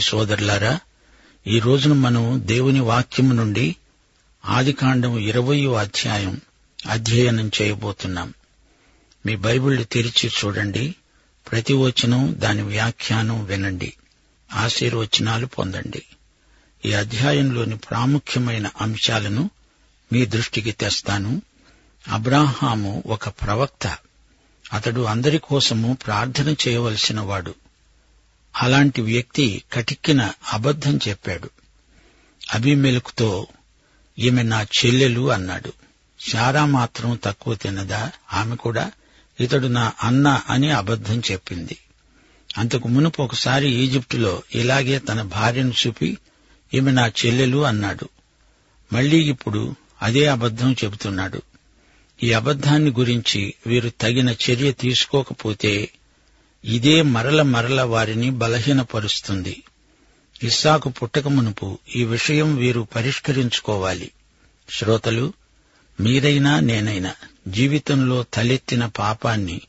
సోదరి సోదరులారా ఈ రోజున మనం దేవుని వాక్యము నుండి ఆదికాండం ఇరవయో అధ్యాయం అధ్యయనం చేయబోతున్నాం. మీ బైబిళ్ళు తెరిచి చూడండి ప్రతి వచనం దాని వ్యాఖ్యానం వినండి ఆశీర్వచనాలు పొందండి. ఈ అధ్యాయంలోని ప్రాముఖ్యమైన అంశాలను మీ దృష్టికి తెస్తాను. అబ్రాహాము ఒక ప్రవక్త అతడు అందరి కోసము ప్రార్థన చేయవలసిన వాడు. అలాంటి వ్యక్తి కటిక్కిన అబద్ధం చెప్పాడు. అభిమెలకుతో ఈమె నా చెల్లెలు అన్నాడు. శారా మాత్రం తక్కువ తిన్నదా ఆమె కూడా ఇతడు నా అన్న అని అబద్ధం చెప్పింది. అంతకు మునుపు ఒకసారి ఈజిప్టులో ఇలాగే తన భార్యను చూపి ఈమె నా చెల్లెలు అన్నాడు. మళ్ళీ ఇప్పుడు అదే అబద్ధం చెబుతున్నాడు. ఈ అబద్ధాన్ని గురించి వీరు తగిన చర్య తీసుకోకపోతే ఇదే మరల మరల వారిని బలహీనపరుస్తుంది. ఇస్సాకు పుట్టక మునుపు ఈ విషయం వీరు పరిష్కరించుకోవాలి. శ్రోతలు మీరైనా నేనైనా జీవితంలో తలెత్తిన పాపాన్ని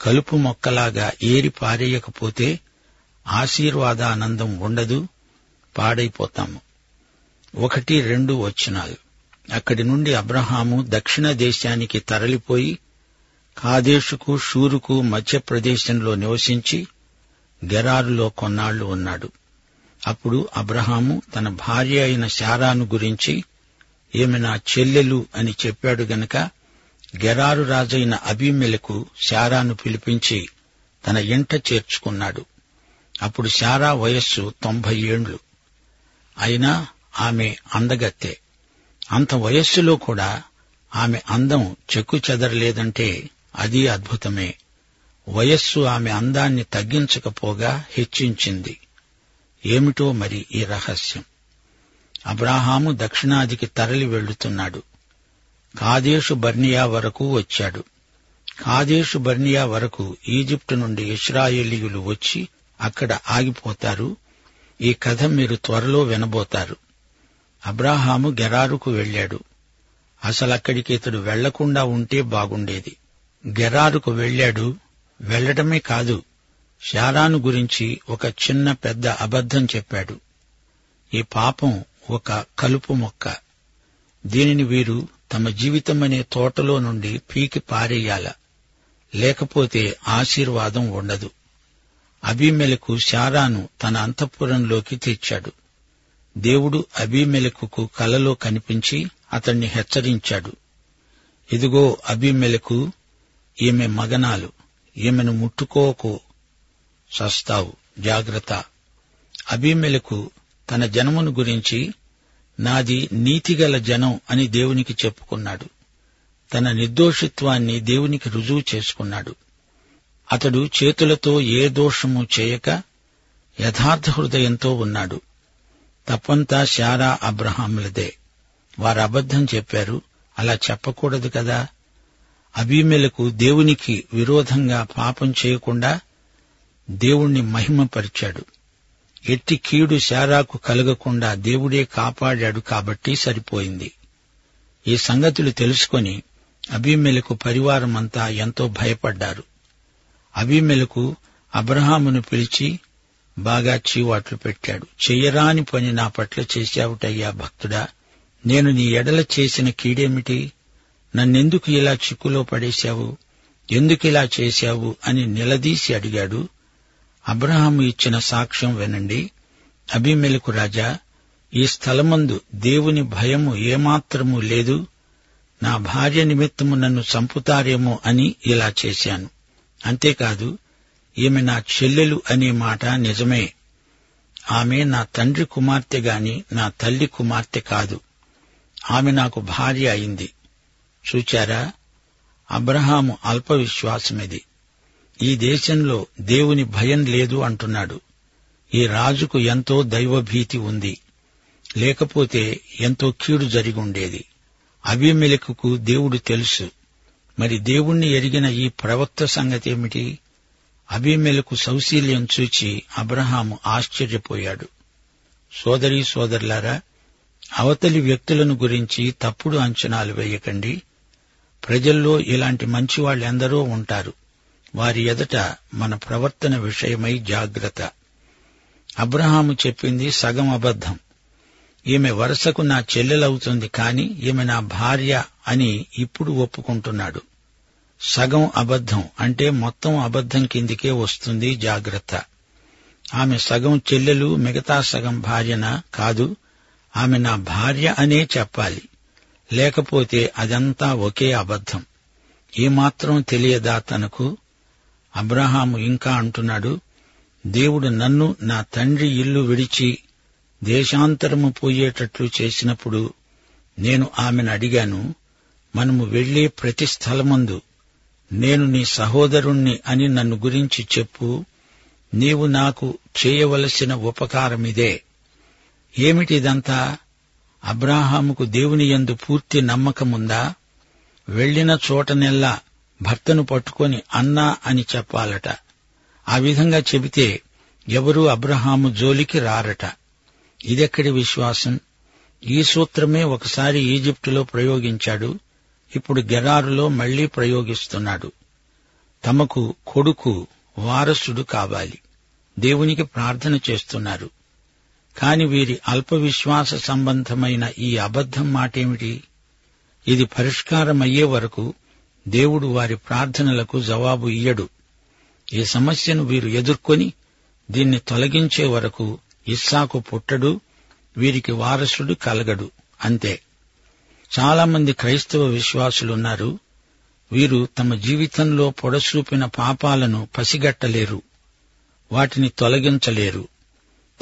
కలుపు మొక్కలాగా ఏరి పారేయకపోతే ఆశీర్వాదానందం ఉండదు పాడైపోతాము. ఒకటి రెండు వచ్చినాలు అక్కడి నుండి అబ్రహాము దక్షిణ దేశానికి తరలిపోయి కాదేశుకు షూరుకు మధ్యప్రదేశంలో నివసించి గెరారులో కొన్నాళ్ళు ఉన్నాడు. అప్పుడు అబ్రహాము తన భార్య అయిన శారాను గురించి ఈమె నా చెల్లెలు అని చెప్పాడు గనక గెరారు రాజైన అభిమెలకు శారాను పిలిపించి తన ఇంట చేర్చుకున్నాడు. అప్పుడు శారా వయస్సు తొంభై ఏండ్లు అయినా ఆమె అందగత్తే. అంత వయస్సులో కూడా ఆమె అందం చెక్కు చెదరలేదంటే అది అద్భుతమే. వయస్సు ఆమె అందాన్ని తగ్గించకపోగా హెచ్చించింది. ఏమిటో మరి ఈ రహస్యం? అబ్రాహాము దక్షిణాదికి తరలి వెళ్ళుతున్నాడు కాదేశు బర్నియా వరకు వచ్చాడు. కాదేశు బర్నియా వరకు ఈజిప్టు నుండి ఇస్రాయేలీయులు వచ్చి అక్కడ ఆగిపోతారు. ఈ కథ మీరు త్వరలో వినబోతారు. అబ్రాహాము గెరారుకు వెళ్ళాడు అసలక్కడికి ఇతడు వెళ్ళకుండా ఉంటే బాగుండేది. గెరారుకు వెళ్ళాడు వెళ్ళడమే కాదు శారాను గురించి ఒక చిన్న పెద్ద అబద్ధం చెప్పాడు. ఈ పాపం ఒక కలుపు మొక్క. దీనిని వీరు తమ జీవితమనే తోటలో నుండి పీకి పారేయాల. లేకపోతే ఆశీర్వాదం ఉండదు. అభిమెలకు శారాను తన అంతఃపురంలోకి తెచ్చాడు. దేవుడు అభిమెలకుకు కలలో కనిపించి అతణ్ణి హెచ్చరించాడు. ఇదిగో అభిమెలకు ఈమె మగనాలు. ఈమెను ముట్టుకోకు. సస్తావు. జాగ్రత్త. అభిమెలకు తన జనమును గురించి నాది నీతిగల జనం అని దేవునికి చెప్పుకున్నాడు. తన నిర్దోషిత్వాన్ని దేవునికి రుజువు చేసుకున్నాడు. అతడు చేతులతో ఏ దోషము చేయక యథార్థ హృదయంతో ఉన్నాడు. తప్పంతా శారా అబ్రహాములదే. వారు అబద్ధం చెప్పారు. అలా చెప్పకూడదు కదా? అబీమెలకు దేవునికి విరోధంగా పాపం చేయకుండా దేవుణ్ణి మహిమపరిచాడు. ఎట్టి కీడు శారాకు కలగకుండా దేవుడే కాపాడాడు కాబట్టి సరిపోయింది. ఈ సంగతులు తెలుసుకొని అబీమెలకు పరివారమంతా ఎంతో భయపడ్డారు. అబీమెలకు అబ్రహామును పిలిచి బాగా చీవాట్లు పెట్టాడు. చెయ్యరాని పని నా పట్ల చేశావుటయ్యా భక్తుడా నేను నీ ఎడల చేసిన కీడేమిటి? నన్నెందుకు ఇలా చిక్కులో పడేశావు? ఎందుకిలా చేశావు? అని నిలదీసి అడిగాడు. అబ్రహాము ఇచ్చిన సాక్ష్యం వినండి. అభిమెలకు రాజా ఈ స్థలమందు దేవుని భయము ఏమాత్రము లేదు. నా భార్య నిమిత్తము నన్ను చంపుతారేమో అని ఇలా చేశాను. అంతేకాదు ఈమె నా చెల్లెలు అనే మాట నిజమే. ఆమె నా తండ్రి కుమార్తె గాని నా తల్లి కుమార్తె కాదు. ఆమె నాకు భార్య అయింది. చూచారా? అబ్రహాము అల్ప విశ్వాసమిది ఈ దేశంలో దేవుని భయం లేదు అంటున్నాడు. ఈ రాజుకు ఎంతో దైవభీతి ఉంది. లేకపోతే ఎంతో కీడు జరిగుండేది. అభిమెలకుకు దేవుడు తెలుసు. మరి దేవుణ్ణి ఎరిగిన ఈ ప్రవక్త సంగతేమిటి? అభిమెలకు సౌశీల్యం చూచి అబ్రహాము ఆశ్చర్యపోయాడు. సోదరీ సోదరులారా అవతలి వ్యక్తులను గురించి తప్పుడు అంచనాలు వేయకండి. ప్రజల్లో ఇలాంటి మంచివాళ్ళెందరో ఉంటారు. వారి ఎదుట మన ప్రవర్తన విషయమై జాగ్రత్త. అబ్రహాము చెప్పింది సగం అబద్ధం. ఈమె వరుసకు నా చెల్లెలవుతుంది కాని ఈమె నా భార్య అని ఇప్పుడు ఒప్పుకుంటున్నాడు. సగం అబద్ధం అంటే మొత్తం అబద్ధం కిందికే వస్తుంది జాగ్రత్త. ఆమె సగం చెల్లెలు మిగతా సగం భార్యన కాదు ఆమె నా భార్య అనే చెప్పాలి. లేకపోతే అదంతా ఒకే అబద్ధం. ఏమాత్రం తెలియదా తనకు? అబ్రహాము ఇంకా అంటున్నాడు దేవుడు నన్ను నా తండ్రి ఇల్లు విడిచి దేశాంతరము పోయేటట్లు చేసినప్పుడు నేను ఆమెను అడిగాను మనము వెళ్ళే ప్రతి స్థలమందు నేను నీ సహోదరుణ్ణి అని నన్ను గురించి చెప్పు నీవు నాకు చేయవలసిన ఉపకారమిదే. ఏమిటిదంతా? అబ్రాహాముకు దేవుని యందు పూర్తి నమ్మకముందా? వెళ్ళిన చోటనెల్లా భర్తను పట్టుకొని అన్నా అని చెప్పాలట. ఆ విధంగా చెబితే ఎవరూ అబ్రహాము జోలికి రారట. ఇదెక్కడి విశ్వాసం? ఈ సూత్రమే ఒకసారి ఈజిప్టులో ప్రయోగించాడు. ఇప్పుడు గెరారులో మళ్ళీ ప్రయోగిస్తున్నాడు. తమకు కొడుకు వారసుడు కావాలి. దేవునికి ప్రార్థన చేస్తున్నారు. కాని వీరి అల్ప విశ్వాస సంబంధమైన ఈ అబద్ధం మాటేమిటి? ఇది పరిష్కారమయ్యే వరకు దేవుడు వారి ప్రార్థనలకు జవాబు ఇయ్యడు. ఈ సమస్యను వీరు ఎదుర్కొని దీన్ని తొలగించే వరకు ఇస్సాకు పుట్టడు వీరికి వారసుడు కలగడు. అంతే. చాలామంది క్రైస్తవ విశ్వాసులున్నారు. వీరు తమ జీవితంలో పొడసూపిన పాపాలను పసిగట్టలేరు. వాటిని తొలగించలేరు.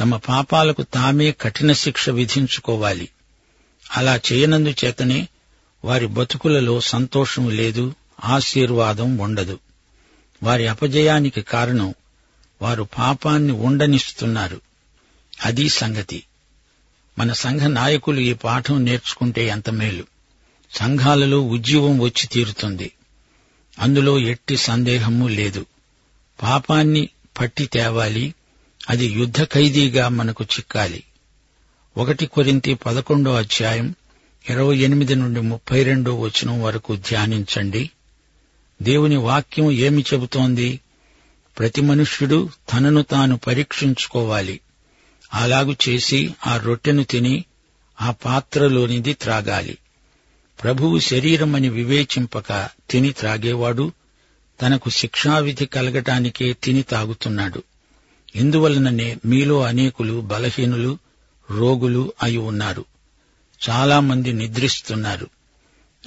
తమ పాపాలకు తామే కఠిన శిక్ష విధించుకోవాలి. అలా చేయనందుచేతనే వారి బతుకులలో సంతోషం లేదు ఆశీర్వాదం ఉండదు. వారి అపజయానికి కారణం వారు పాపాన్ని ఉండనిస్తున్నారు. అది సంగతి. మన సంఘ నాయకులు ఈ పాఠం నేర్చుకుంటే ఎంత మేలు. సంఘాలలో ఉద్యమం వచ్చి తీరుతుంది. అందులో ఎట్టి సందేహము లేదు. పాపాన్ని పట్టి తేవాలి అది యుద్ధ ఖైదీగా మనకు చిక్కాలి. ఒకటి కొరింతి పదకొండో అధ్యాయం ఇరవై ఎనిమిది నుండి ముప్పై రెండో వచనం వరకు ధ్యానించండి. దేవుని వాక్యం ఏమి చెబుతోంది? ప్రతి మనుష్యుడు తనను తాను పరీక్షించుకోవాలి. అలాగు చేసి ఆ రొట్టెను తిని ఆ పాత్రలోనిది త్రాగాలి. ప్రభువు శరీరమని వివేచింపక తిని త్రాగేవాడు తనకు శిక్షావిధి కలగటానికే తిని తాగుతున్నాడు. ఇందువలననే మీలో అనేకులు బలహీనులు రోగులు అయి ఉన్నారు. చాలామంది నిద్రిస్తున్నారు.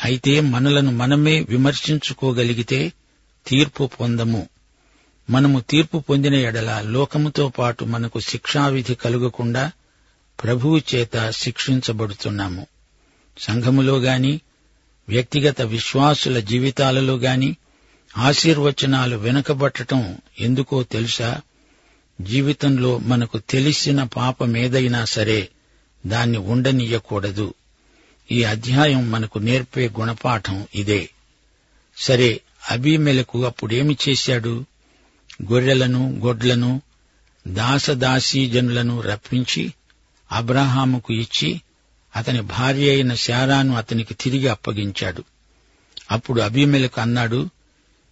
అయితే మనలను మనమే విమర్శించుకోగలిగితే తీర్పు పొందము. మనము తీర్పు పొందిన ఎడల లోకముతో పాటు మనకు శిక్షావిధి కలుగకుండా ప్రభువు చేత శిక్షించబడుతున్నాము. సంఘములో గాని వ్యక్తిగత విశ్వాసుల జీవితాలలో గాని ఆశీర్వచనాలు వెనుకబట్టడం ఎందుకో తెలుసా? జీవితంలో మనకు తెలిసిన పాపమేదైనా సరే దాన్ని ఉండనీయకూడదు. ఈ అధ్యాయం మనకు నేర్పే గుణపాఠం ఇదే. సరే అబీమెలకు అప్పుడేమి చేశాడు? గొర్రెలను గొడ్లను దాసదాసీజనులను రప్పించి అబ్రహాముకు ఇచ్చి అతని భార్య అయిన శారాను అతనికి తిరిగి అప్పగించాడు. అప్పుడు అభిమెలకు అన్నాడు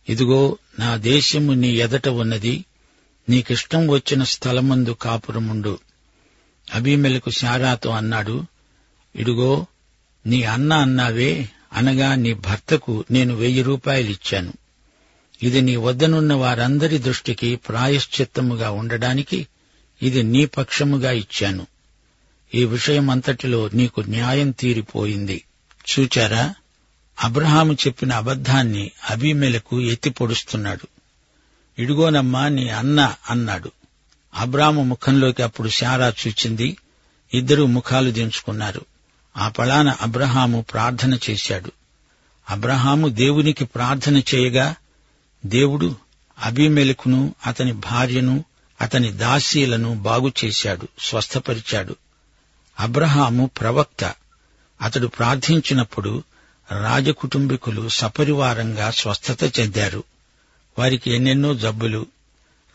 ఇదిగో నా దేశము నీ ఎదట ఉన్నది. నీకిష్టం వచ్చిన స్థలమందు కాపురముండు. అభిమెలకు శారాతో అన్నాడు ఇడుగో నీ అన్న అన్నావే అనగా నీ భర్తకు నేను వెయ్యి రూపాయలిచ్చాను. ఇది నీ వద్దనున్న వారందరి దృష్టికి ప్రాయశ్చిత్తముగా ఉండడానికి ఇది నీ పక్షముగా ఇచ్చాను. ఈ విషయమంతటిలో నీకు న్యాయం తీరిపోయింది. చూచారా? అబ్రహాము చెప్పిన అబద్ధాన్ని అభిమెలకు ఎత్తి పొడుస్తున్నాడు ఇడుగోనమ్మా నీ అన్న అన్నాడు. అబ్రాము ముఖంలోకి అప్పుడు శారా చూచింది. ఇద్దరూ ముఖాలు దించుకున్నారు. ఆ పళాన అబ్రహాము ప్రార్థన చేశాడు. అబ్రహాము దేవునికి ప్రార్థన చేయగా దేవుడు అభిమెలకును అతని భార్యను అతని దాసీలను బాగుచేశాడు స్వస్థపరిచాడు. అబ్రహాము ప్రవక్త. అతడు ప్రార్థించినప్పుడు రాజకుటుంబికులు సపరివారంగా స్వస్థత చెందారు. వారికి ఎన్నెన్నో జబ్బులు.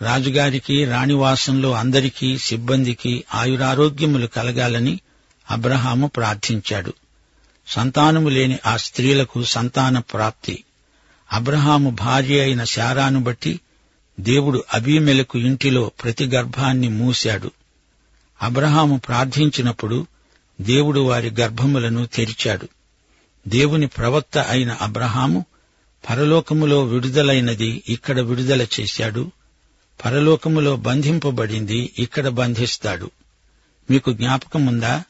రాజుగారికి రాణివాసంలో అందరికీ సిబ్బందికి ఆయురారోగ్యములు కలగాలని అబ్రహాము ప్రార్థించాడు. సంతానము లేని ఆ స్త్రీలకు సంతాన ప్రాప్తి. అబ్రహాము భార్య అయిన శారాను బట్టి దేవుడు అబీమెలకు ఇంటిలో ప్రతి గర్భాన్ని మూశాడు. అబ్రహాము ప్రార్థించినప్పుడు దేవుడు వారి గర్భములను తెరిచాడు. దేవుని ప్రవక్త అయిన అబ్రహాము పరలోకములో విడుదలైనది ఇక్కడ విడుదల చేశాడు. పరలోకములో బంధింపబడింది ఇక్కడ బంధిస్తాడు. మీకు జ్ఞాపకముందా?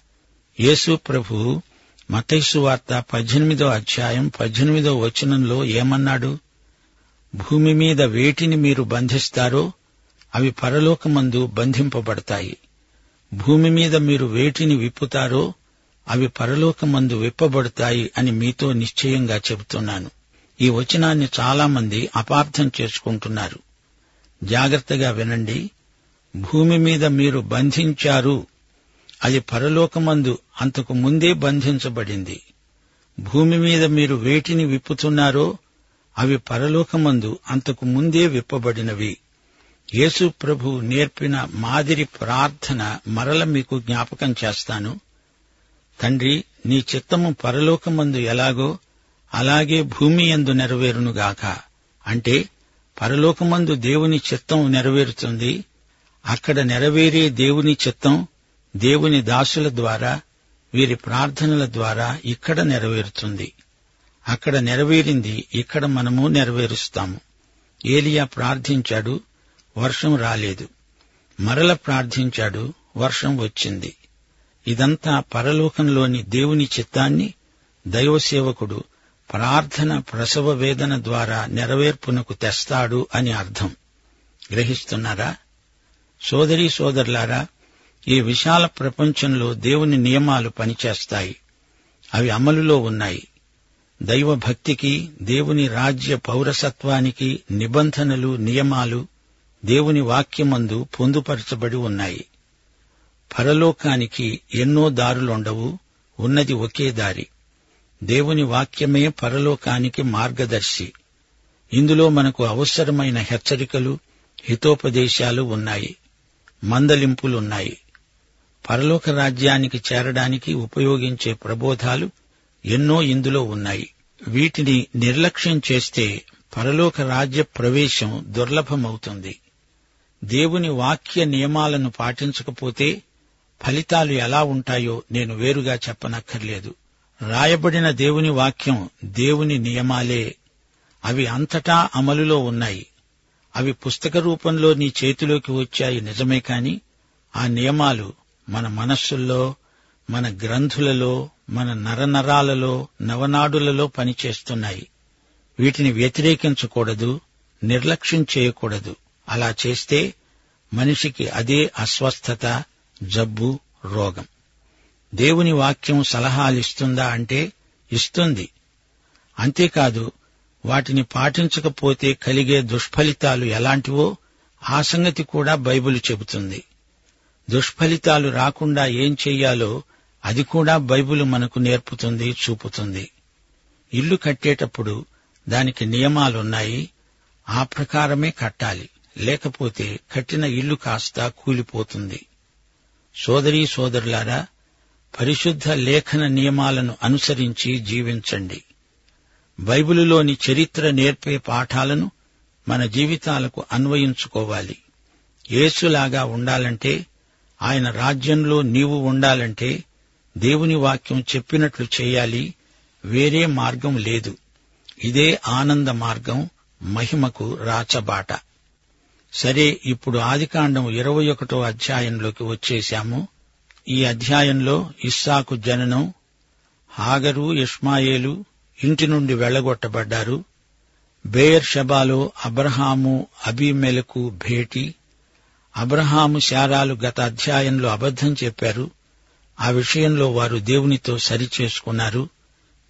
యేసు ప్రభు మతైసు వార్త పద్దెనిమిదో అధ్యాయం పద్దెనిమిదో వచనంలో ఏమన్నాడు? భూమి మీద వేటిని మీరు బంధిస్తారో అవి పరలోకమందు బంధింపబడతాయి. భూమి మీద మీరు వేటిని విప్పుతారో అవి పరలోకమందు విప్పబడతాయి అని మీతో నిశ్చయంగా చెబుతున్నాను. ఈ వచనాన్ని చాలామంది అపార్థం చేసుకుంటున్నారు. జాగ్రత్తగా వినండి. భూమి మీద మీరు బంధించారు. అది పరలోకమందు అంతకు ముందే బంధించబడింది. భూమి మీద మీరు వేటిని విప్పుతున్నారో అవి పరలోకమందు అంతకు ముందే విప్పబడినవి. యేసు ప్రభు నేర్పిన మాదిరి ప్రార్థన మరల మీకు జ్ఞాపకం చేస్తాను. తండ్రి నీ చిత్తము పరలోకమందు ఎలాగో అలాగే భూమి ఎందు నెరవేరునుగాక అంటే పరలోకమందు దేవుని చిత్తం నెరవేరుతుంది. అక్కడ నెరవేరే దేవుని చిత్తం దేవుని దాసుల ద్వారా వీరి ప్రార్థనల ద్వారా ఇక్కడ నెరవేరుతుంది. అక్కడ నెరవేరింది ఇక్కడ మనము నెరవేరుస్తాము. ఏలియా ప్రార్థించాడు వర్షం రాలేదు. మరల ప్రార్థించాడు వర్షం వచ్చింది. ఇదంతా పరలోకంలోని దేవుని చిత్తాన్ని దైవసేవకుడు ప్రార్థన ప్రసవ వేదన ద్వారా నెరవేర్పునకు తెస్తాడు అని అర్థం. గ్రహిస్తున్నారా? సోదరీ సోదరులారా ఈ విశాల ప్రపంచంలో దేవుని నియమాలు పనిచేస్తాయి. అవి అమలులో ఉన్నాయి. దైవభక్తికి దేవుని రాజ్య పౌరసత్వానికి నిబంధనలు నియమాలు దేవుని వాక్యమందు పొందుపరచబడి ఉన్నాయి. పరలోకానికి ఎన్నో దారులుండవు ఉన్నది ఒకే దారి. దేవుని వాక్యమే పరలోకానికి మార్గదర్శి. ఇందులో మనకు అవసరమైన హెచ్చరికలు హితోపదేశాలు ఉన్నాయి. మందలింపులున్నాయి. పరలోక రాజ్యానికి చేరడానికి ఉపయోగించే ప్రబోధాలు ఎన్నో ఇందులో ఉన్నాయి. వీటిని నిర్లక్ష్యం చేస్తే పరలోక రాజ్య ప్రవేశం దుర్లభమవుతుంది. దేవుని వాక్య నియమాలను పాటించకపోతే ఫలితాలు ఎలా ఉంటాయో నేను వేరుగా చెప్పనక్కర్లేదు. రాయబడిన దేవుని వాక్యం దేవుని నియమాలే. అవి అంతటా అమలులో ఉన్నాయి. అవి పుస్తక రూపంలో నీ చేతిలోకి వచ్చాయి నిజమే కాని ఆ నియమాలు మన మనస్సుల్లో మన గ్రంథులలో మన నరనరాలలో నవనాడులలో పనిచేస్తున్నాయి. వీటిని వ్యతిరేకించకూడదు నిర్లక్ష్యం చేయకూడదు. అలా చేస్తే మనిషికి అదే అస్వస్థత జబ్బు రోగం. దేవుని వాక్యం సలహాలిస్తుందా అంటే ఇస్తుంది. అంతేకాదు వాటిని పాటించకపోతే కలిగే దుష్ఫలితాలు ఎలాంటివో ఆ సంగతి కూడా బైబిల్ చెబుతుంది. దుష్ఫలితాలు రాకుండా ఏం చెయ్యాలో అది కూడా బైబిల్ మనకు నేర్పుతుంది చూపుతుంది. ఇల్లు కట్టేటప్పుడు దానికి నియమాలున్నాయి ఆ ప్రకారమే కట్టాలి. లేకపోతే కట్టిన ఇల్లు కాస్త కూలిపోతుంది. సోదరీ సోదరులారా పరిశుద్ధ లేఖన నియమాలను అనుసరించి జీవించండి. బైబిలులోని చరిత్ర నేర్పే పాఠాలను మన జీవితాలకు అన్వయించుకోవాలి. యేసులాగా ఉండాలంటే ఆయన రాజ్యంలో నీవు ఉండాలంటే దేవుని వాక్యం చెప్పినట్లు చేయాలి వేరే మార్గం లేదు. ఇదే ఆనంద మార్గం మహిమకు రాచబాట. సరే ఇప్పుడు ఆదికాండం ఇరవై ఒకటో అధ్యాయంలోకి వచ్చేశాము. ఈ అధ్యాయంలో ఇస్సాకు జననం హాగరు ఇష్మాయేలు ఇంటి నుండి వెళ్ళగొట్టబడ్డారు బేయర్ షబాలో అబ్రహాము అబీమెలకు భేటీ. అబ్రహాము శారాలు గత అధ్యాయంలో అబద్ధం చెప్పారు. ఆ విషయంలో వారు దేవునితో సరిచేసుకున్నారు.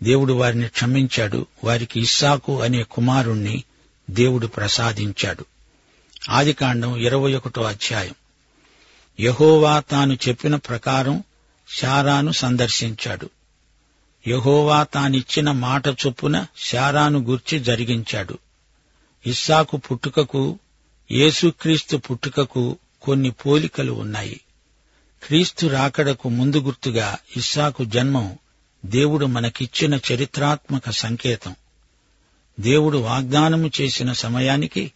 దేవుడు వారిని క్షమించాడు. వారికి ఇస్సాకు అనే కుమారుణ్ణి దేవుడు ప్రసాదించాడు. ఆదికాండం ఇరవై ఒకటో అధ్యాయం. యహోవా తాను చెప్పిన ప్రకారం శారాను సందర్శించాడు. యహోవా తానిచ్చిన మాట చొప్పున శారాను గూర్చి జరిగించాడు. ఇస్సాకు పుట్టుకకు యేసుక్రీస్తు పుట్టుకకు కొన్ని పోలికలు ఉన్నాయి. క్రీస్తు రాకడకు ముందు గుర్తుగా ఇస్సాకు జన్మం దేవుడు మనకిచ్చిన చరిత్రాత్మక సంకేతం. దేవుడు వాగ్దానము చేసిన సమయానికి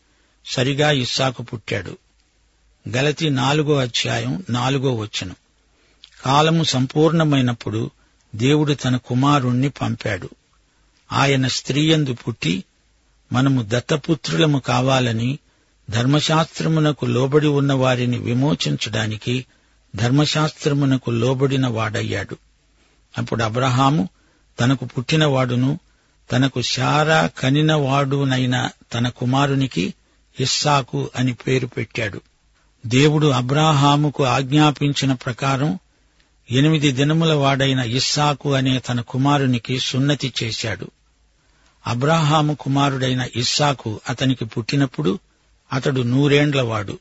సరిగా ఇస్సాకు పుట్టాడు. గలతి నాలుగో అధ్యాయం నాలుగో వచనం. కాలము సంపూర్ణమైనప్పుడు దేవుడు తన కుమారుణ్ణి పంపాడు. ఆయన స్త్రీయందు పుట్టి మనము దత్తపుత్రులము కావాలని ధర్మశాస్త్రమునకు లోబడి ఉన్న వారిని విమోచించడానికి ధర్మశాస్త్రమునకు లోబడిన వాడయ్యాడు. అప్పుడు అబ్రహాము తనకు పుట్టినవాడును తనకు శారా కనినవాడునైన తన కుమారునికి ఇస్సాకు అని పేరు పెట్టాడు. దేవుడు అబ్రాహాముకు ఆజ్ఞాపించిన ప్రకారం ఎనిమిది దినముల వాడైన ఇస్సాకు అనే తన కుమారునికి సున్నతి చేశాడు. అబ్రాహాము కుమారుడైన ఇస్సాకు అతనికి పుట్టినప్పుడు అతడు నూరేండ్లవాడు.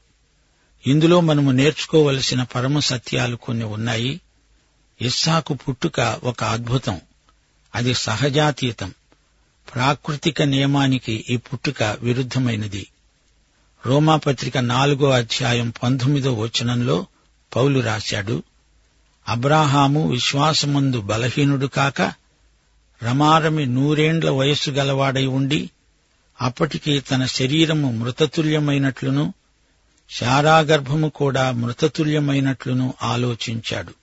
ఇందులో మనము నేర్చుకోవలసిన పరమ సత్యాలు కొన్ని ఉన్నాయి. ఇస్సాకు పుట్టుక ఒక అద్భుతం. అది సహజాతీతం. ప్రాకృతిక నియమానికి ఈ పుట్టుక విరుద్ధమైనది. రోమాపత్రిక నాలుగో అధ్యాయం పంతొమ్మిదో వచనంలో పౌలు రాశాడు అబ్రాహాము విశ్వాసమందు బలహీనుడు కాక రమారమి నూరేండ్ల వయస్సు గలవాడై ఉండి అప్పటికి తన శరీరము మృతతుల్యమైనట్లును శారాగర్భము కూడా మృతతుల్యమైనట్లును ఆలోచించాడు.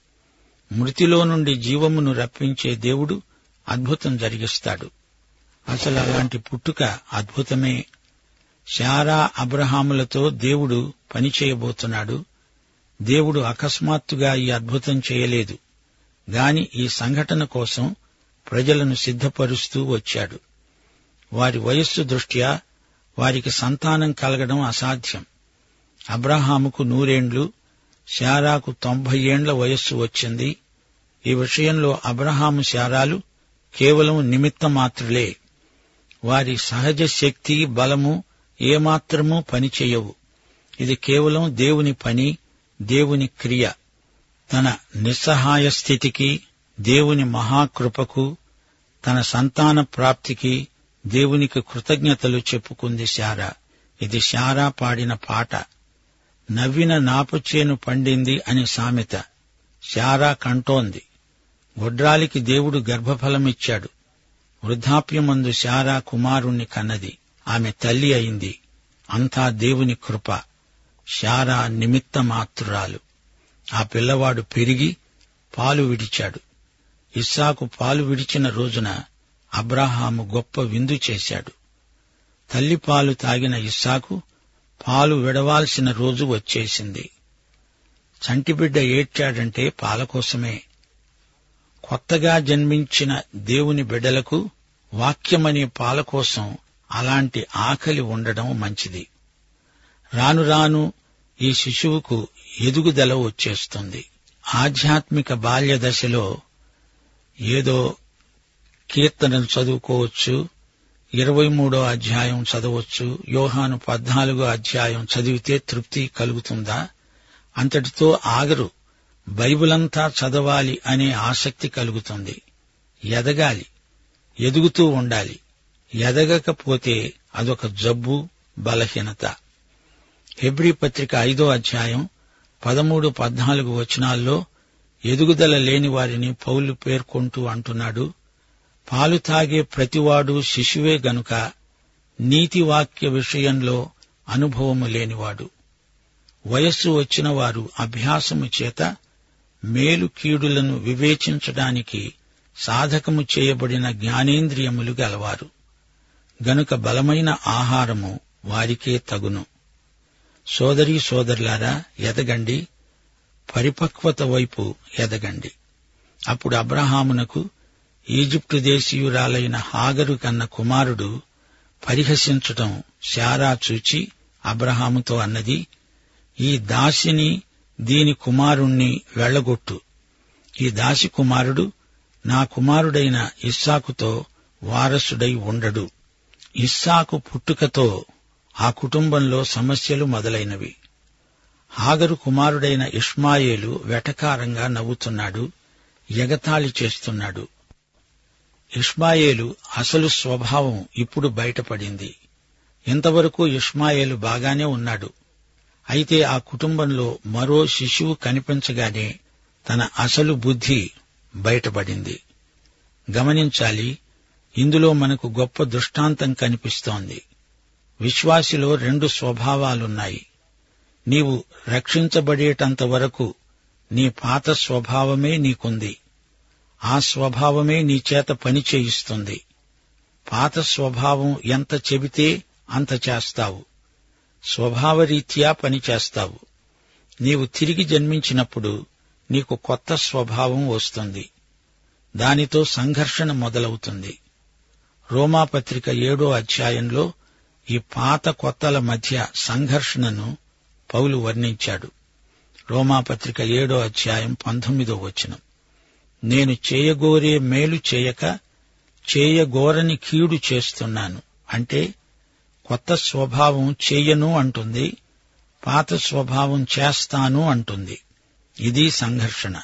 మృతిలో నుండి జీవమును రప్పించే దేవుడు అద్భుతం జరిగిస్తాడు. అసలు అలాంటి పుట్టుక అద్భుతమే శారా అబ్రహాములతో దేవుడు పనిచేయబోతున్నాడు దేవుడు అకస్మాత్తుగా ఈ అద్భుతం చేయలేదు. గాని ఈ సంఘటన కోసం ప్రజలను సిద్ధపరుస్తూ వచ్చాడు. వారి వయస్సు దృష్ట్యా వారికి సంతానం కలగడం అసాధ్యం. అబ్రహాముకు నూరేండ్లు శారాకు తొంభై ఏండ్ల వయస్సు వచ్చింది. ఈ విషయంలో అబ్రహాము శారాలు కేవలం నిమిత్త మాత్రులే. వారి సహజ శక్తి బలము ఏమాత్రమూ పనిచేయవు ఇది కేవలం దేవుని పని దేవుని క్రియ. తన నిస్సహాయ స్థితికి దేవుని మహాకృపకు తన సంతాన ప్రాప్తికి దేవునికి కృతజ్ఞతలు చెప్పుకుంది శారా. ఇది శారా పాడిన పాట. నవ్విన నాపుచేను పండింది అని సామెత. శారా కంటోంది. గొడ్రాలికి దేవుడు గర్భఫలమిచ్చాడు. వృద్ధాప్యమందు శారా కుమారుణ్ణి కన్నది. ఆమె తల్లి అయింది. అంతా దేవుని కృప. శారా నిమిత్త మాత్రురాలు ఆ పిల్లవాడు పెరిగి పాలు విడిచాడు. ఇస్సాకు పాలు విడిచిన రోజున అబ్రాహాము గొప్ప విందు చేశాడు. తల్లి పాలు తాగిన ఇస్సాకు పాలు విడవాల్సిన రోజు వచ్చేసింది. చంటిబిడ్డ ఏడ్చాడంటే పాల కోసమే. కొత్తగా జన్మించిన దేవుని బిడ్డలకు వాక్యమనే పాల కోసం అలాంటి ఆకలి ఉండడం మంచిది. రాను రాను ఈ శిశువుకు ఎదుగుదల వచ్చేస్తుంది. ఆధ్యాత్మిక బాల్య దశలో ఏదో కీర్తనను చదువుకోవచ్చు ఇరవై మూడో అధ్యాయం చదవచ్చు యోహాను పద్నాలుగో అధ్యాయం చదివితే తృప్తి కలుగుతుందా? అంతటితో ఆగరు. బైబిలంతా చదవాలి అనే ఆసక్తి కలుగుతుంది. ఎదగాలి. ఎదుగుతూ ఉండాలి. ఎదగకపోతే అదొక జబ్బు బలహీనత. హెబ్రి పత్రిక ఐదో అధ్యాయం పదమూడు పద్నాలుగు వచనాల్లో ఎదుగుదల లేని వారిని పౌలు పేర్కొంటూ అంటున్నాడు పాలు తాగే ప్రతివాడు శిశువే గనుక నీతివాక్య విషయంలో అనుభవము లేనివాడు. వయస్సు వచ్చిన వారు అభ్యాసము చేత మేలు కీడులను వివేచించడానికి సాధకము చేయబడిన జ్ఞానేంద్రియములు గలవారు. గనుక బలమైన ఆహారము వారికే తగును. సోదరీ సోదరులారా ఎదగండి. పరిపక్వత వైపు ఎదగండి. అప్పుడు అబ్రహామునకు ఈజిప్టు దేశీయురాలైన హాగరు కన్న కుమారుడు పరిహసించటం శారా చూచి అబ్రహాముతో అన్నది ఈ దాసిని దీని కుమారుణ్ణి వెళ్ళగొట్టు ఈ దాసి కుమారుడు నా కుమారుడైన ఇస్సాకుతో వారసుడై ఉండడు. ఇస్సాకు పుట్టుకతో ఆ కుటుంబంలో సమస్యలు మొదలైనవి. హాగరు కుమారుడైన ఇష్మాయేలు వెటకారంగా నవ్వుతున్నాడు ఎగతాళి చేస్తున్నాడు. ఇష్మాయేలు అసలు స్వభావం ఇప్పుడు బయటపడింది. ఇంతవరకు ఇష్మాయేలు బాగానే ఉన్నాడు. అయితే ఆ కుటుంబంలో మరో శిశువు కనిపించగానే తన అసలు బుద్ధి బయటపడింది. గమనించాలి ఇందులో మనకు గొప్ప దృష్టాంతం కనిపిస్తోంది. విశ్వాసిలో రెండు స్వభావాలున్నాయి. నీవు రక్షించబడేటంత వరకు నీ పాత స్వభావమే నీకుంది. ఆ స్వభావమే నీ చేత పని చేయిస్తుంది. పాత స్వభావం ఎంత చెబితే అంత చేస్తావు. స్వభావరీత్యా పని చేస్తావు. నీవు తిరిగి జన్మించినప్పుడు నీకు కొత్త స్వభావం వస్తుంది. దానితో సంఘర్షణ మొదలవుతుంది. రోమాపత్రిక ఏడో అధ్యాయంలో ఈ పాత కొత్తల మధ్య సంఘర్షణను పౌలు వర్ణించాడు. రోమాపత్రిక ఏడో అధ్యాయం పంతొమ్మిదో వచనం. నేను చేయగోరే మేలు చేయక చేయగోరని కీడు చేస్తున్నాను. అంటే కొత్త స్వభావం చేయను అంటుంది పాత స్వభావం చేస్తాను అంటుంది. ఇది సంఘర్షణ.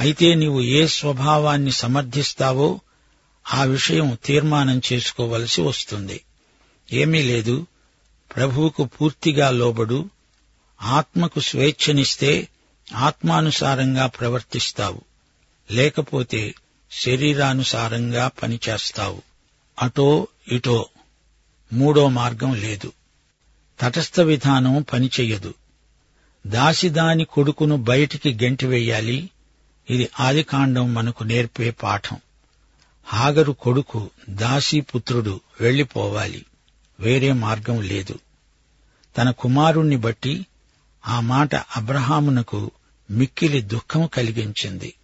అయితే నీవు ఏ స్వభావాన్ని సమర్థిస్తావో ఆ విషయం తీర్మానం చేసుకోవలసి వస్తుంది. ఏమీ లేదు. ప్రభువుకు పూర్తిగా లోబడు. ఆత్మకు స్వేచ్ఛనిస్తే ఆత్మానుసారంగా ప్రవర్తిస్తావు. లేకపోతే శరీరానుసారంగా పనిచేస్తావు. అటో ఇటో. మూడో మార్గం లేదు. తటస్థ విధానం పనిచెయ్యదు దాసిదాని కొడుకును బయటికి గెంటివేయాలి. ఇది ఆదికాండం మనకు నేర్పే పాఠం. హాగరు కొడుకు దాసీపుత్రుడు వెళ్ళిపోవాలి వేరే మార్గం లేదు. తన కుమారుణ్ణి బట్టి ఆ మాట అబ్రహామునకు మిక్కిలి దుఃఖం కలిగించింది.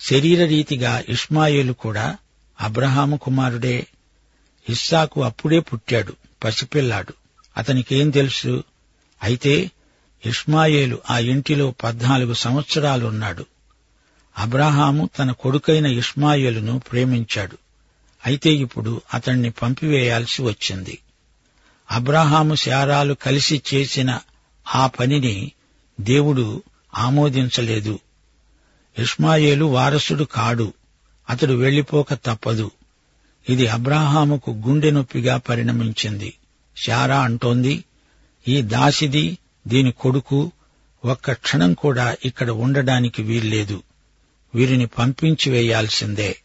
శరీరరీతిగా ఇష్మాయేలు కూడా అబ్రహాము కుమారుడే. ఇస్సాకు అప్పుడే పుట్టాడు పసిపిల్లాడు. అతనికేం తెలుసు? అయితే ఇష్మాయేలు ఆ ఇంటిలో పద్నాలుగు సంవత్సరాలున్నాడు. అబ్రహాము తన కొడుకైన ఇస్మాయిలును ప్రేమించాడు. అయితే ఇప్పుడు అతణ్ణి పంపివేయాల్సి వచ్చింది. అబ్రహాము శారాలు కలిసి చేసిన ఆ పనిని దేవుడు ఆమోదించలేదు. ఇష్మాయేలు వారసుడు కాడు. అతడు వెళ్ళిపోక తప్పదు. ఇది అబ్రాహాముకు గుండె నొప్పిగా పరిణమించింది. శారా అంటోంది ఈ దాసిది దీని కొడుకు ఒక్క క్షణం కూడా ఇక్కడ ఉండడానికి వీల్లేదు. వీరిని పంపించి వేయాల్సిందే.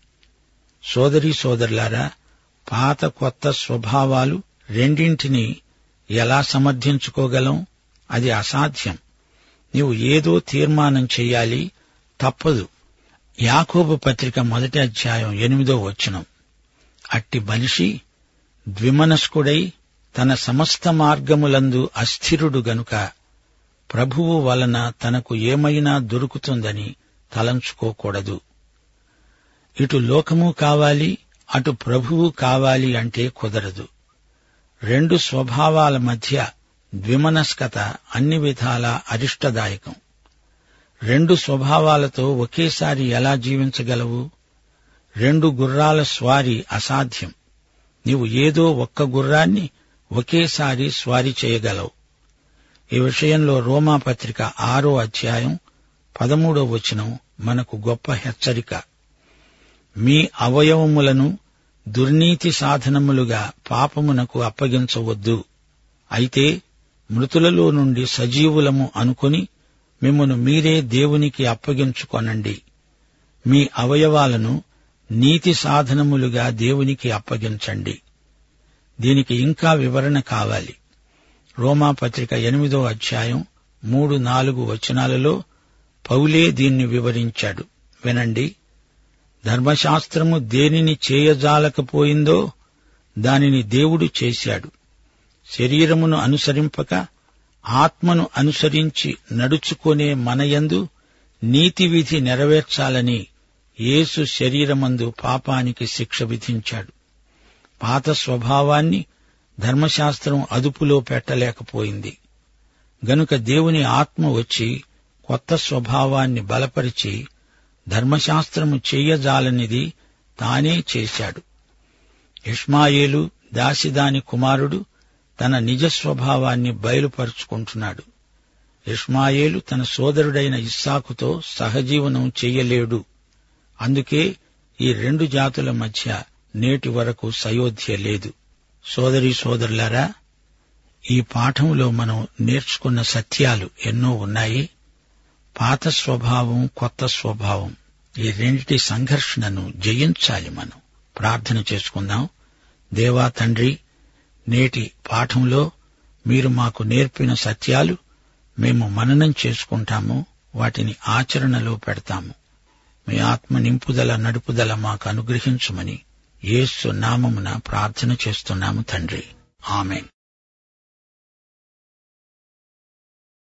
సోదరీ సోదరులారా పాత కొత్త స్వభావాలు రెండింటినీ ఎలా సమర్థించుకోగలం? అది అసాధ్యం. నీవు ఏదో తీర్మానం చెయ్యాలి తప్పదు. యాకోబు పత్రిక మొదటి అధ్యాయం ఎనిమిదో వచనం. అట్టి మనిషి ద్విమనస్కుడై తన సమస్త మార్గములందు అస్థిరుడు గనుక ప్రభువు వలన తనకు ఏమైనా దొరుకుతుందని తలంచుకోకూడదు. ఇటు లోకము కావాలి అటు ప్రభువు కావాలి అంటే కుదరదు. రెండు స్వభావాల మధ్య ద్విమనస్కత అన్ని విధాలా అరిష్టదాయకం. రెండు స్వభావాలతో ఒకేసారి ఎలా జీవించగలవు? రెండు గుర్రాల స్వారీ అసాధ్యం. నీవు ఏదో ఒక్క గుర్రాన్ని ఒకేసారి స్వారీ చేయగలవు. ఈ విషయంలో రోమాపత్రిక ఆరో అధ్యాయం పదమూడో వచనం మనకు గొప్ప హెచ్చరిక. మీ అవయవములను దుర్నీతి సాధనములుగా పాపమునకు అప్పగించవద్దు. అయితే మృతులలో నుండి సజీవులము అనుకుని మిమ్మను మీరే దేవునికి అప్పగించుకొనండి. మీ అవయవాలను నీతి సాధనములుగా దేవునికి అప్పగించండి. దీనికి ఇంకా వివరణ కావాలి. రోమాపత్రిక ఎనిమిదో అధ్యాయం మూడు నాలుగు వచనాలలో పౌలే దీన్ని వివరించాడు. వినండి. ధర్మశాస్త్రము దేనిని చేయజాలకపోయిందో దానిని దేవుడు చేశాడు. శరీరమును అనుసరింపక ఆత్మను అనుసరించి నడుచుకునే మనయందు నీతి విధి నెరవేర్చాలని యేసు శరీరమందు పాపానికి శిక్ష విధించాడు. పాత స్వభావాన్ని ధర్మశాస్త్రం అదుపులో పెట్టలేకపోయింది. గనుక దేవుని ఆత్మ వచ్చి కొత్త స్వభావాన్ని బలపరిచి ధర్మశాస్త్రము చెయ్యజాలనిది తానే చేశాడు. ఇష్మాయేలు దాసిదాని కుమారుడు తన నిజ స్వభావాన్ని బయలుపరుచుకుంటున్నాడు. ఇష్మాయేలు తన సోదరుడైన ఇస్సాకుతో సహజీవనం చెయ్యలేడు. అందుకే ఈ రెండు జాతుల మధ్య నేటి వరకు సయోధ్య లేదు. సోదరి సోదరులారా ఈ పాఠంలో మనం నేర్చుకున్న సత్యాలు ఎన్నో ఉన్నాయి? పాత స్వభావం కొత్త స్వభావం. ఈ రెండిటి సంఘర్షణను జయించాలి మనం. ప్రార్థన చేసుకుందాం. దేవా తండ్రి నేటి పాఠంలో మీరు మాకు నేర్పిన సత్యాలు మేము మననం చేసుకుంటాము వాటిని ఆచరణలో పెడతాము. మీ ఆత్మ నింపుదల నడుపుదల మాకు అనుగ్రహించుమని యేసు నామమున ప్రార్థన చేస్తున్నాము తండ్రి. ఆమెన్.